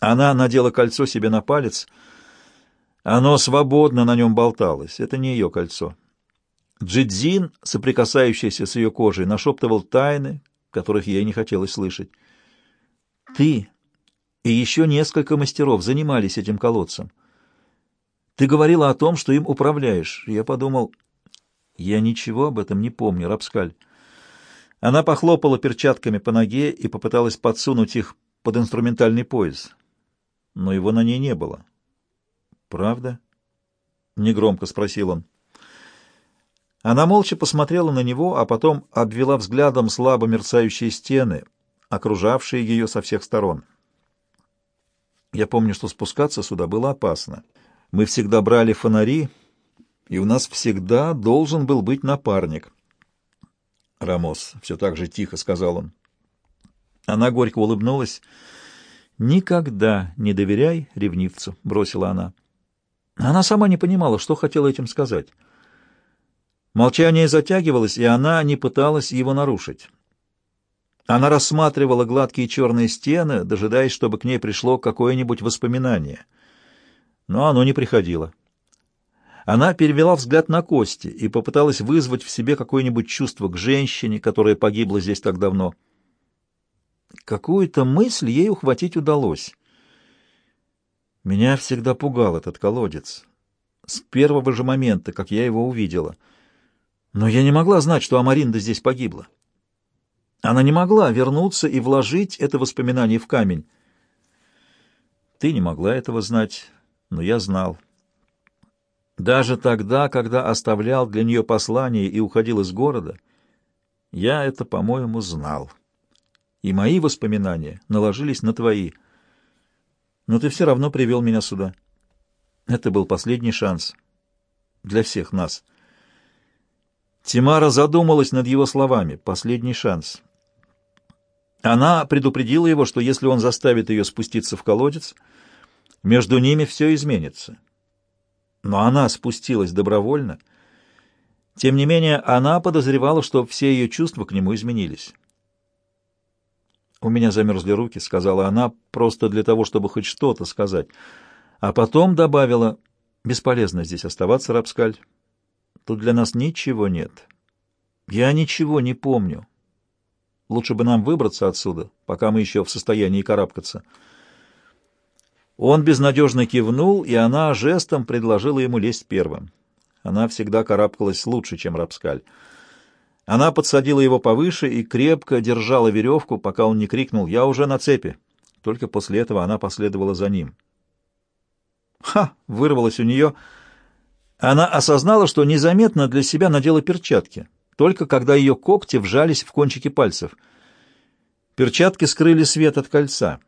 Она надела кольцо себе на палец. Оно свободно на нем болталось. Это не ее кольцо. Джидзин, соприкасающийся с ее кожей, нашептывал тайны, которых ей не хотелось слышать. «Ты и еще несколько мастеров занимались этим колодцем. Ты говорила о том, что им управляешь. Я подумал, я ничего об этом не помню, Рапскаль. Она похлопала перчатками по ноге и попыталась подсунуть их под инструментальный пояс. Но его на ней не было. «Правда?» — негромко спросил он. Она молча посмотрела на него, а потом обвела взглядом слабо мерцающие стены, окружавшие ее со всех сторон. Я помню, что спускаться сюда было опасно. Мы всегда брали фонари, и у нас всегда должен был быть напарник. Рамос все так же тихо сказал он. Она горько улыбнулась. «Никогда не доверяй ревнивцу», — бросила она. Она сама не понимала, что хотела этим сказать. Молчание затягивалось, и она не пыталась его нарушить. Она рассматривала гладкие черные стены, дожидаясь, чтобы к ней пришло какое-нибудь воспоминание. Но оно не приходило. Она перевела взгляд на кости и попыталась вызвать в себе какое-нибудь чувство к женщине, которая погибла здесь так давно. Какую-то мысль ей ухватить удалось. Меня всегда пугал этот колодец. С первого же момента, как я его увидела. Но я не могла знать, что Амаринда здесь погибла. Она не могла вернуться и вложить это воспоминание в камень. Ты не могла этого знать, но я знал. Даже тогда, когда оставлял для нее послание и уходил из города, я это, по-моему, знал. И мои воспоминания наложились на твои. Но ты все равно привел меня сюда. Это был последний шанс для всех нас. Тимара задумалась над его словами. Последний шанс. Она предупредила его, что если он заставит ее спуститься в колодец, между ними все изменится. Но она спустилась добровольно. Тем не менее, она подозревала, что все ее чувства к нему изменились. «У меня замерзли руки», — сказала она, просто для того, чтобы хоть что-то сказать. А потом добавила, «Бесполезно здесь оставаться, Рапскаль. Тут для нас ничего нет. Я ничего не помню. Лучше бы нам выбраться отсюда, пока мы еще в состоянии карабкаться». Он безнадежно кивнул, и она жестом предложила ему лезть первым. Она всегда карабкалась лучше, чем Рапскаль. Она подсадила его повыше и крепко держала веревку, пока он не крикнул «Я уже на цепи!». Только после этого она последовала за ним. «Ха!» — вырвалось у нее. Она осознала, что незаметно для себя надела перчатки, только когда ее когти вжались в кончики пальцев. Перчатки скрыли свет от кольца.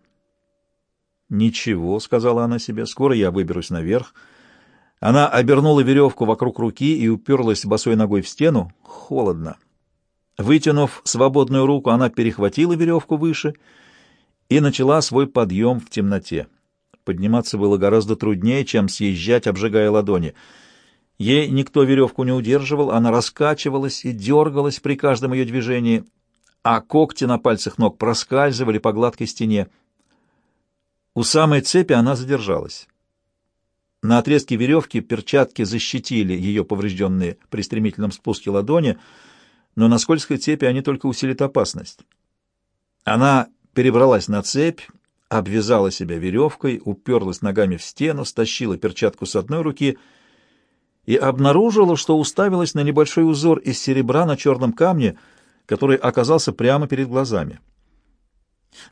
«Ничего», — сказала она себе, — «скоро я выберусь наверх». Она обернула веревку вокруг руки и уперлась босой ногой в стену. Холодно. Вытянув свободную руку, она перехватила веревку выше и начала свой подъем в темноте. Подниматься было гораздо труднее, чем съезжать, обжигая ладони. Ей никто веревку не удерживал, она раскачивалась и дергалась при каждом ее движении, а когти на пальцах ног проскальзывали по гладкой стене. У самой цепи она задержалась. На отрезке веревки перчатки защитили ее поврежденные при стремительном спуске ладони, но на скользкой цепи они только усилят опасность. Она перебралась на цепь, обвязала себя веревкой, уперлась ногами в стену, стащила перчатку с одной руки и обнаружила, что уставилась на небольшой узор из серебра на черном камне, который оказался прямо перед глазами.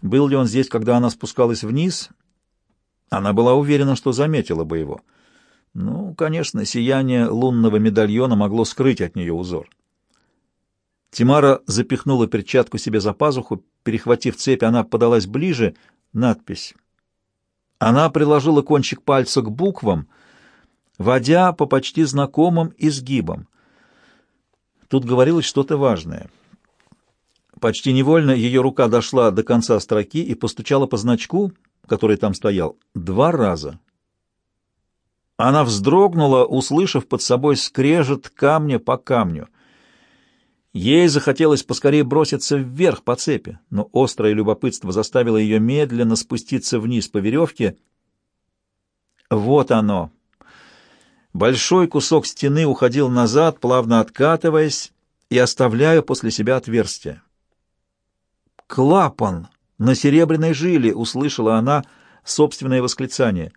Был ли он здесь, когда она спускалась вниз? Она была уверена, что заметила бы его. Ну, конечно, сияние лунного медальона могло скрыть от нее узор. Тимара запихнула перчатку себе за пазуху, перехватив цепь, она подалась ближе. Надпись. Она приложила кончик пальца к буквам, водя по почти знакомым изгибам. Тут говорилось что-то важное — Почти невольно ее рука дошла до конца строки и постучала по значку, который там стоял, два раза. Она вздрогнула, услышав под собой скрежет камня по камню. Ей захотелось поскорее броситься вверх по цепи, но острое любопытство заставило ее медленно спуститься вниз по веревке. Вот оно. Большой кусок стены уходил назад, плавно откатываясь и оставляя после себя отверстие. «Клапан! На серебряной жиле!» — услышала она собственное восклицание.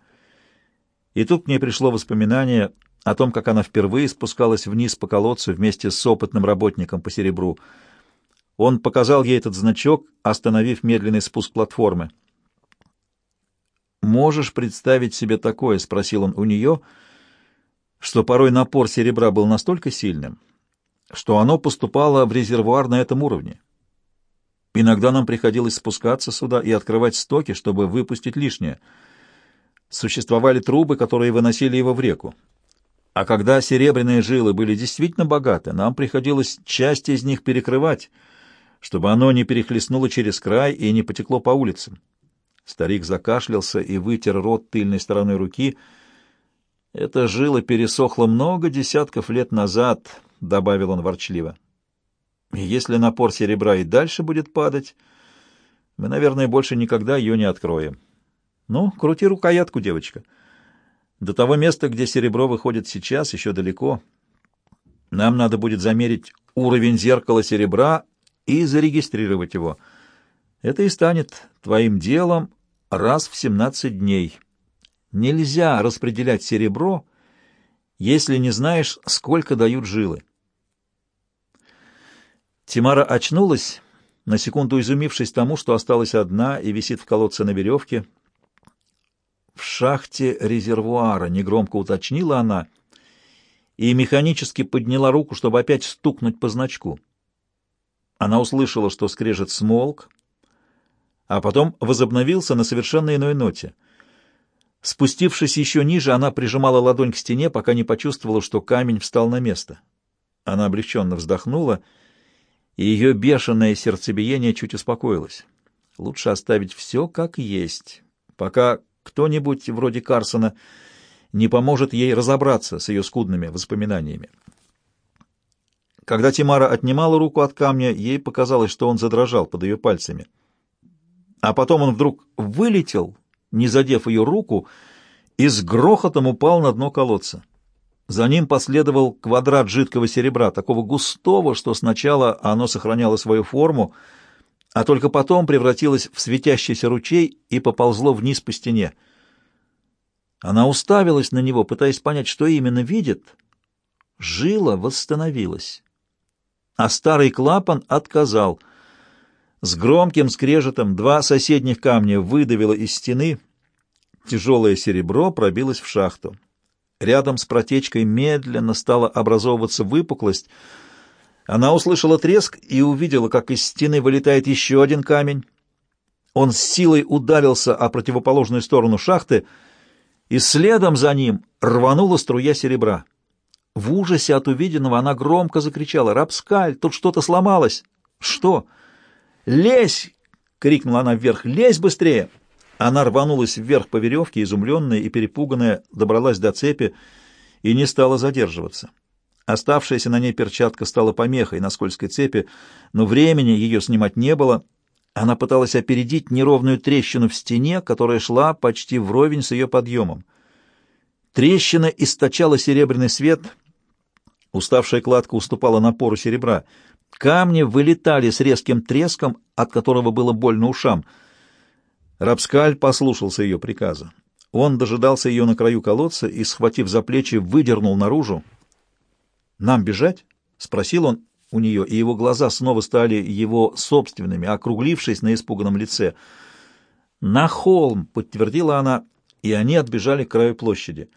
И тут к ней пришло воспоминание о том, как она впервые спускалась вниз по колодцу вместе с опытным работником по серебру. Он показал ей этот значок, остановив медленный спуск платформы. «Можешь представить себе такое?» — спросил он у нее, что порой напор серебра был настолько сильным, что оно поступало в резервуар на этом уровне. Иногда нам приходилось спускаться сюда и открывать стоки, чтобы выпустить лишнее. Существовали трубы, которые выносили его в реку. А когда серебряные жилы были действительно богаты, нам приходилось часть из них перекрывать, чтобы оно не перехлестнуло через край и не потекло по улицам. Старик закашлялся и вытер рот тыльной стороной руки. «Эта жила пересохла много десятков лет назад», — добавил он ворчливо. И «Если напор серебра и дальше будет падать, мы, наверное, больше никогда ее не откроем. Ну, крути рукоятку, девочка». До того места, где серебро выходит сейчас, еще далеко. Нам надо будет замерить уровень зеркала серебра и зарегистрировать его. Это и станет твоим делом раз в 17 дней. Нельзя распределять серебро, если не знаешь, сколько дают жилы. Тимара очнулась, на секунду изумившись тому, что осталась одна и висит в колодце на веревке, в шахте резервуара, негромко уточнила она и механически подняла руку, чтобы опять стукнуть по значку. Она услышала, что скрежет смолк, а потом возобновился на совершенно иной ноте. Спустившись еще ниже, она прижимала ладонь к стене, пока не почувствовала, что камень встал на место. Она облегченно вздохнула, и ее бешеное сердцебиение чуть успокоилось. Лучше оставить все как есть, пока кто-нибудь вроде Карсона не поможет ей разобраться с ее скудными воспоминаниями. Когда Тимара отнимала руку от камня, ей показалось, что он задрожал под ее пальцами. А потом он вдруг вылетел, не задев ее руку, и с грохотом упал на дно колодца. За ним последовал квадрат жидкого серебра, такого густого, что сначала оно сохраняло свою форму, а только потом превратилось в светящийся ручей и поползло вниз по стене. Она уставилась на него, пытаясь понять, что именно видит. Жила восстановилась, а старый клапан отказал. С громким скрежетом два соседних камня выдавило из стены, тяжелое серебро пробилось в шахту. Рядом с протечкой медленно стала образовываться выпуклость — она услышала треск и увидела, как из стены вылетает еще один камень. Он с силой ударился о противоположную сторону шахты, и следом за ним рванула струя серебра. В ужасе от увиденного она громко закричала «Рапскаль, тут что-то сломалось!» «Что?» «Лезь!» — крикнула она вверх. «Лезь быстрее!» Она рванулась вверх по веревке, изумленная и перепуганная, добралась до цепи и не стала задерживаться. Оставшаяся на ней перчатка стала помехой на скользкой цепи, но времени ее снимать не было. Она пыталась опередить неровную трещину в стене, которая шла почти вровень с ее подъемом. Трещина источала серебряный свет. Уставшая кладка уступала напору серебра. Камни вылетали с резким треском, от которого было больно ушам. Рабскаль послушался ее приказа. Он дожидался ее на краю колодца и, схватив за плечи, выдернул наружу. «Нам бежать?» — спросил он у нее, и его глаза снова стали его собственными, округлившись на испуганном лице. «На холм!» — подтвердила она, и они отбежали к краю площади.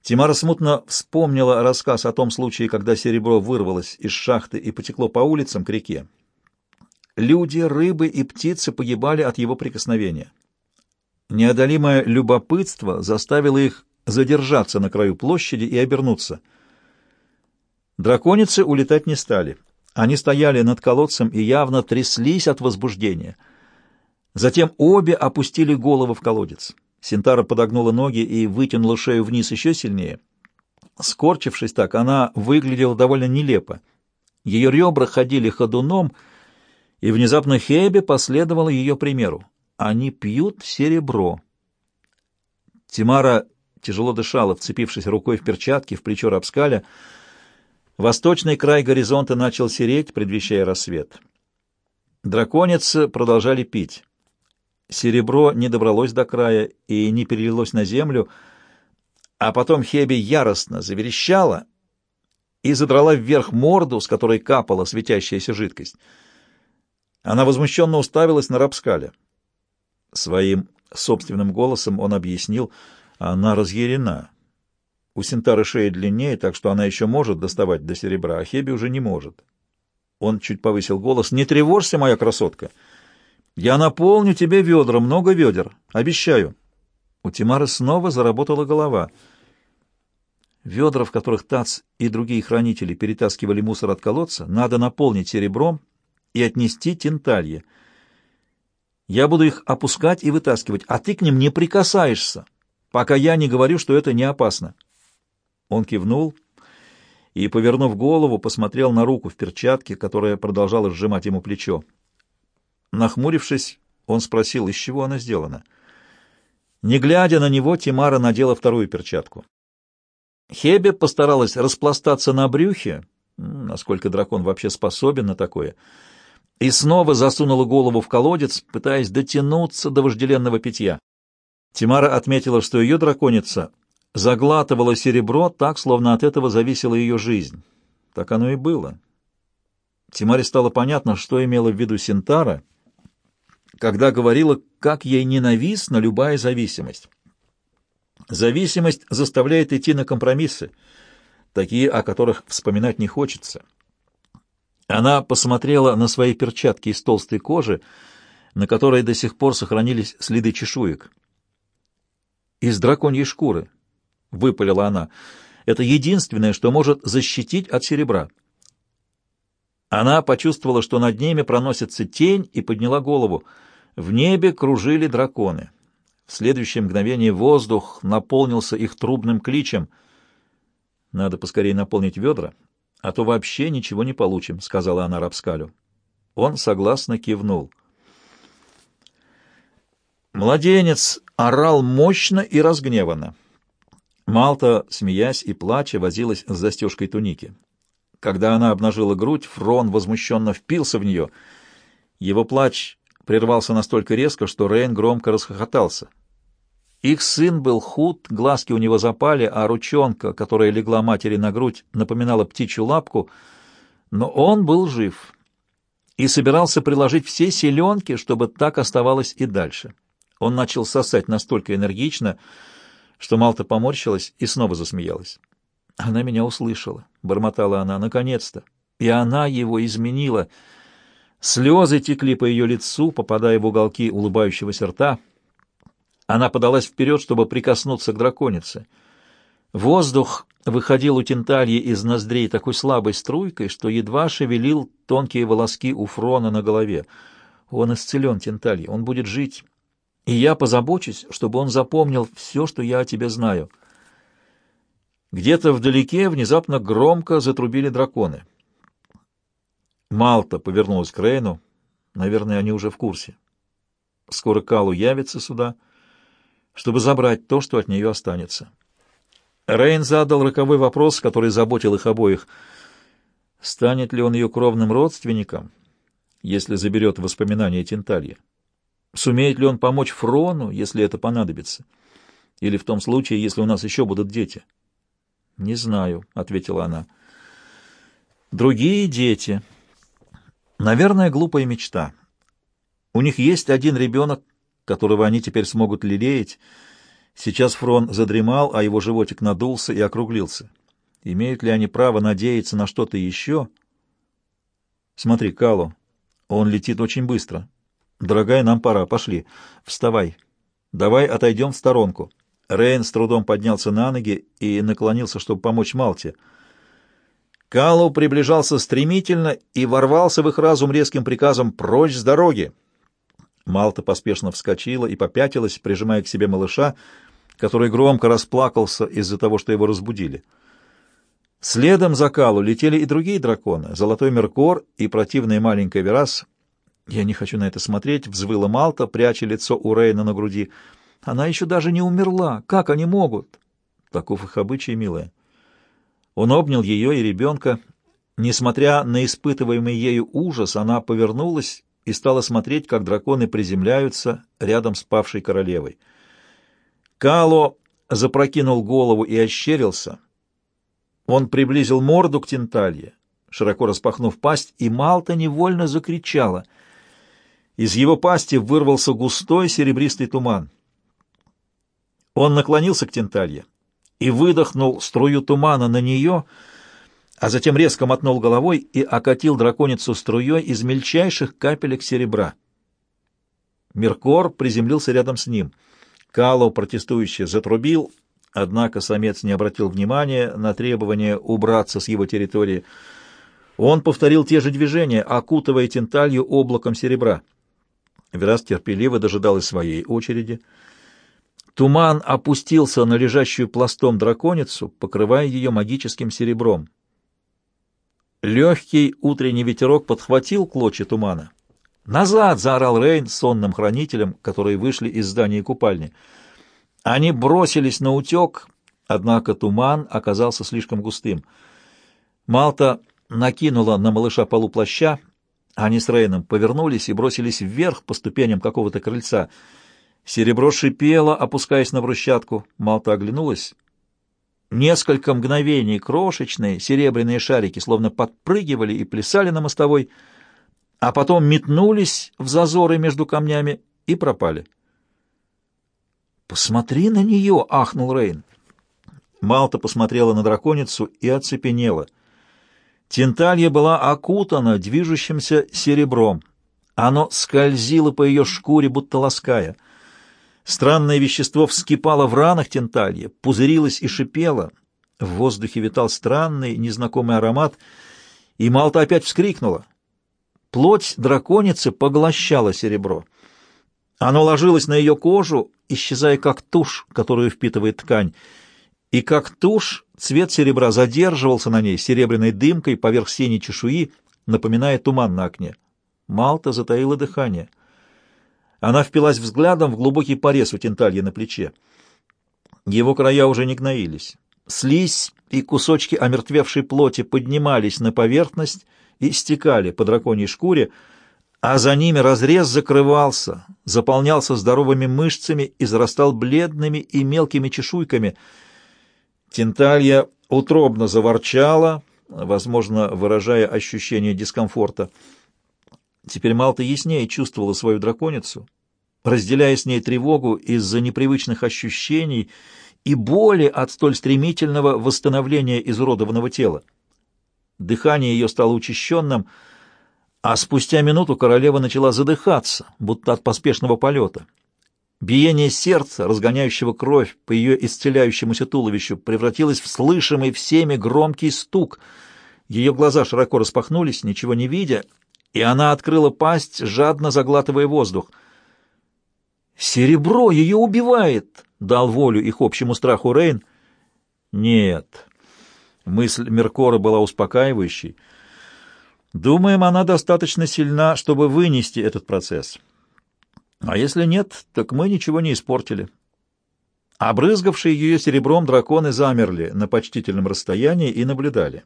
Тимара смутно вспомнила рассказ о том случае, когда серебро вырвалось из шахты и потекло по улицам к реке. Люди, рыбы и птицы погибали от его прикосновения. Неодолимое любопытство заставило их задержаться на краю площади и обернуться — Драконицы улетать не стали. Они стояли над колодцем и явно тряслись от возбуждения. Затем обе опустили головы в колодец. Синтара подогнула ноги и вытянула шею вниз еще сильнее. Скорчившись так, она выглядела довольно нелепо. Ее ребра ходили ходуном, и внезапно Хебе последовала ее примеру. Они пьют серебро. Тимара тяжело дышала, вцепившись рукой в перчатки в плечо Рапскаля. Восточный край горизонта начал сереть, предвещая рассвет. Драконицы продолжали пить. Серебро не добралось до края и не перелилось на землю, а потом Хеби яростно заверещала и задрала вверх морду, с которой капала светящаяся жидкость. Она возмущенно уставилась на Рапскаля. Своим собственным голосом он объяснил, она разъярена. У Синтары шея длиннее, так что она еще может доставать до серебра, а Хеби уже не может. Он чуть повысил голос. «Не тревожься, моя красотка. Я наполню тебе ведра, много ведер. Обещаю». У Тимары снова заработала голова. Ведра, в которых Тац и другие хранители перетаскивали мусор от колодца, надо наполнить серебром и отнести тенталье. Я буду их опускать и вытаскивать, а ты к ним не прикасаешься, пока я не говорю, что это не опасно. Он кивнул и, повернув голову, посмотрел на руку в перчатке, которая продолжала сжимать ему плечо. Нахмурившись, он спросил, из чего она сделана. Не глядя на него, Тимара надела вторую перчатку. Хебе постаралась распластаться на брюхе, насколько дракон вообще способен на такое, и снова засунула голову в колодец, пытаясь дотянуться до вожделенного питья. Тимара отметила, что ее драконица заглатывала серебро так, словно от этого зависела ее жизнь. Так оно и было. Тимаре стало понятно, что имела в виду Синтара, когда говорила, как ей ненавистна любая зависимость. Зависимость заставляет идти на компромиссы, такие, о которых вспоминать не хочется. Она посмотрела на свои перчатки из толстой кожи, на которой до сих пор сохранились следы чешуек. «Из драконьей шкуры», — выпалила она. «Это единственное, что может защитить от серебра». Она почувствовала, что над ними проносится тень, и подняла голову. В небе кружили драконы. В следующее мгновение воздух наполнился их трубным кличем. «Надо поскорее наполнить ведра, а то вообще ничего не получим», — сказала она Рапскалю. Он согласно кивнул. Младенец орал мощно и разгневанно. Малта, смеясь и плача, возилась с застежкой туники. Когда она обнажила грудь, Фрон возмущенно впился в нее. Его плач прервался настолько резко, что Рейн громко расхохотался. Их сын был худ, глазки у него запали, а ручонка, которая легла матери на грудь, напоминала птичью лапку, но он был жив и собирался приложить все селенки, чтобы так оставалось и дальше. Он начал сосать настолько энергично, что Малта поморщилась и снова засмеялась. Она меня услышала, — бормотала она, — наконец-то. И она его изменила. Слезы текли по ее лицу, попадая в уголки улыбающегося рта. Она подалась вперед, чтобы прикоснуться к драконице. Воздух выходил у Тентальи из ноздрей такой слабой струйкой, что едва шевелил тонкие волоски у Фрона на голове. Он исцелен, Тенталья, он будет жить, и я позабочусь, чтобы он запомнил все, что я о тебе знаю». Где-то вдалеке внезапно громко затрубили драконы. Малта повернулась к Рейну. Наверное, они уже в курсе. Скоро Калу явится сюда, чтобы забрать то, что от нее останется. Рейн задал роковой вопрос, который заботил их обоих. Станет ли он ее кровным родственником, если заберет воспоминания Тенталья? Сумеет ли он помочь Фрону, если это понадобится? Или в том случае, если у нас еще будут дети?» «Не знаю», — ответила она. «Другие дети. Наверное, глупая мечта. У них есть один ребенок, которого они теперь смогут лелеять. Сейчас Фрон задремал, а его животик надулся и округлился. Имеют ли они право надеяться на что-то еще? Смотри, Кало, он летит очень быстро. Дорогая, нам пора, пошли. Вставай. Давай отойдем в сторонку». Рейн с трудом поднялся на ноги и наклонился, чтобы помочь Малте. Калу приближался стремительно и ворвался в их разум резким приказом «Прочь с дороги!». Малта поспешно вскочила и попятилась, прижимая к себе малыша, который громко расплакался из-за того, что его разбудили. Следом за Калу летели и другие драконы — Золотой Меркор и противная маленькая Верас. «Я не хочу на это смотреть», — взвыла Малта, пряча лицо у Рейна на груди. «Она еще даже не умерла. Как они могут?» Таков их обычай, милая. Он обнял ее и ребенка. Несмотря на испытываемый ею ужас, она повернулась и стала смотреть, как драконы приземляются рядом с павшей королевой. Кало запрокинул голову и ощерился. Он приблизил морду к Тенталье, широко распахнув пасть, и Малта невольно закричала. Из его пасти вырвался густой серебристый туман. Он наклонился к Тенталье и выдохнул струю тумана на нее, а затем резко мотнул головой и окатил драконицу струей из мельчайших капелек серебра. Меркор приземлился рядом с ним. Кало протестующе затрубил, однако самец не обратил внимания на требование убраться с его территории. Он повторил те же движения, окутывая тенталью облаком серебра. Верас терпеливо дожидалась своей очереди — Туман опустился на лежащую пластом драконицу, покрывая ее магическим серебром. Легкий утренний ветерок подхватил клочья тумана. «Назад!» — заорал Рейн сонным хранителям, которые вышли из здания купальни. Они бросились на утек, однако туман оказался слишком густым. Малта накинула на малыша полуплаща, они с Рейном повернулись и бросились вверх по ступеням какого-то крыльца — Серебро шипело, опускаясь на брусчатку. Малта оглянулась. Несколько мгновений крошечные серебряные шарики словно подпрыгивали и плясали на мостовой, а потом метнулись в зазоры между камнями и пропали. «Посмотри на нее!» — ахнул Рейн. Малта посмотрела на драконицу и оцепенела. Тенталья была окутана движущимся серебром. Оно скользило по ее шкуре, будто лаская — Странное вещество вскипало в ранах Тенталья, пузырилось и шипело. В воздухе витал странный, незнакомый аромат, и Малта опять вскрикнула. Плоть драконицы поглощала серебро. Оно ложилось на ее кожу, исчезая как тушь, которую впитывает ткань, и как тушь цвет серебра задерживался на ней серебряной дымкой поверх синей чешуи, напоминая туман на окне. Малта затаила дыхание — она впилась взглядом в глубокий порез у тенталья на плече. Его края уже не гноились. Слизь и кусочки омертвевшей плоти поднимались на поверхность и стекали по драконьей шкуре, а за ними разрез закрывался, заполнялся здоровыми мышцами и зарастал бледными и мелкими чешуйками. Тенталья утробно заворчала, возможно, выражая ощущение дискомфорта. Теперь Малта яснее чувствовала свою драконицу, разделяя с ней тревогу из-за непривычных ощущений и боли от столь стремительного восстановления изуродованного тела. Дыхание ее стало учащенным, а спустя минуту королева начала задыхаться, будто от поспешного полета. Биение сердца, разгоняющего кровь по ее исцеляющемуся туловищу, превратилось в слышимый всеми громкий стук. Ее глаза широко распахнулись, ничего не видя, и она открыла пасть, жадно заглатывая воздух. «Серебро ее убивает!» — дал волю их общему страху Рейн. «Нет». Мысль Меркора была успокаивающей. «Думаем, она достаточно сильна, чтобы вынести этот процесс. А если нет, так мы ничего не испортили». Обрызгавшие ее серебром драконы замерли на почтительном расстоянии и наблюдали.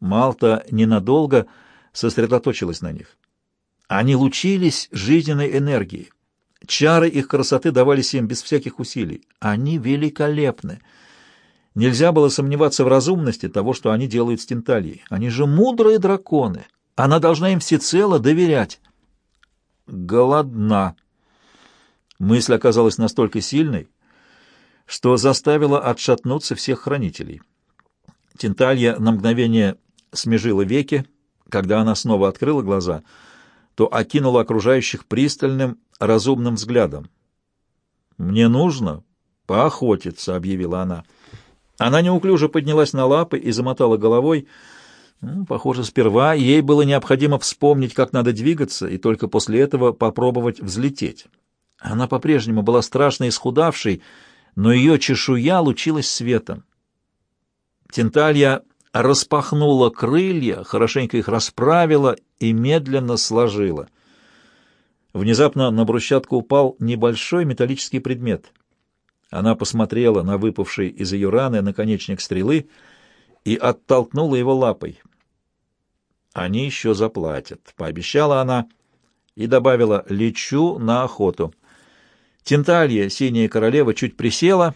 Малта ненадолго сосредоточилась на них. Они лучились жизненной энергией. Чары их красоты давались им без всяких усилий. Они великолепны. Нельзя было сомневаться в разумности того, что они делают с Тентальей. Они же мудрые драконы. Она должна им всецело доверять. Голодна. Мысль оказалась настолько сильной, что заставила отшатнуться всех хранителей. Тенталья на мгновение смежила веки, когда она снова открыла глаза, то окинула окружающих пристальным, разумным взглядом. «Мне нужно поохотиться», — объявила она. Она неуклюже поднялась на лапы и замотала головой. Ну, похоже, сперва ей было необходимо вспомнить, как надо двигаться, и только после этого попробовать взлететь. Она по-прежнему была страшно исхудавшей, но ее чешуя лучилась светом. Тенталья распахнула крылья, хорошенько их расправила и медленно сложила. Внезапно на брусчатку упал небольшой металлический предмет. Она посмотрела на выпавший из ее раны наконечник стрелы и оттолкнула его лапой. «Они еще заплатят», — пообещала она и добавила «лечу на охоту». Тенталья, синяя королева, чуть присела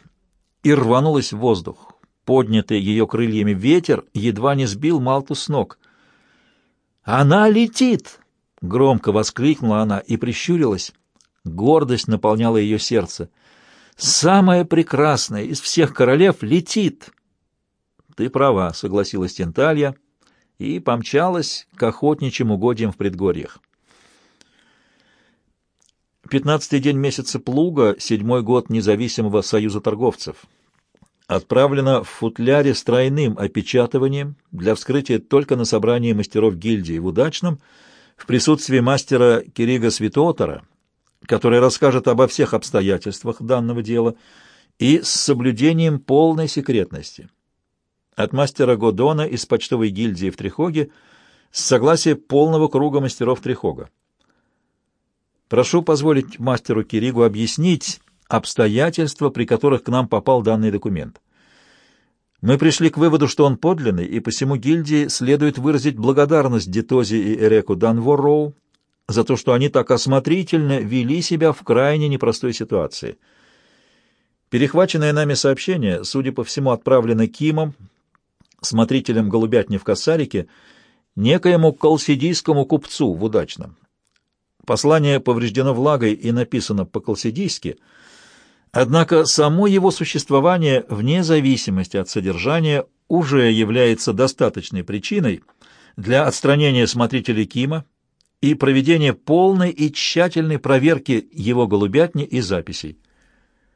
и рванулась в воздух. Поднятый ее крыльями ветер едва не сбил Малту с ног. «Она летит!» — громко воскликнула она и прищурилась. Гордость наполняла ее сердце. «Самая прекрасная из всех королев летит!» «Ты права», — согласилась Тенталья и помчалась к охотничьим угодьям в предгорьях. Пятнадцатый день месяца Плуга, седьмой год независимого союза торговцев отправлено в футляре с тройным опечатыванием для вскрытия только на собрании мастеров гильдии в Удачном в присутствии мастера Кирига Святотора, который расскажет обо всех обстоятельствах данного дела и с соблюдением полной секретности. От мастера Годона из почтовой гильдии в Трихоге с согласия полного круга мастеров Трихога. Прошу позволить мастеру Киригу объяснить, обстоятельства, при которых к нам попал данный документ. Мы пришли к выводу, что он подлинный, и посему гильдии следует выразить благодарность Детози и Эреку Данворроу за то, что они так осмотрительно вели себя в крайне непростой ситуации. Перехваченное нами сообщение, судя по всему, отправлено Кимом, смотрителем голубятни в Кассарике, некоему колсидийскому купцу в Удачном. Послание повреждено влагой и написано по-колсидийски — Однако само его существование, вне зависимости от содержания, уже является достаточной причиной для отстранения смотрителя Кима и проведения полной и тщательной проверки его голубятни и записей.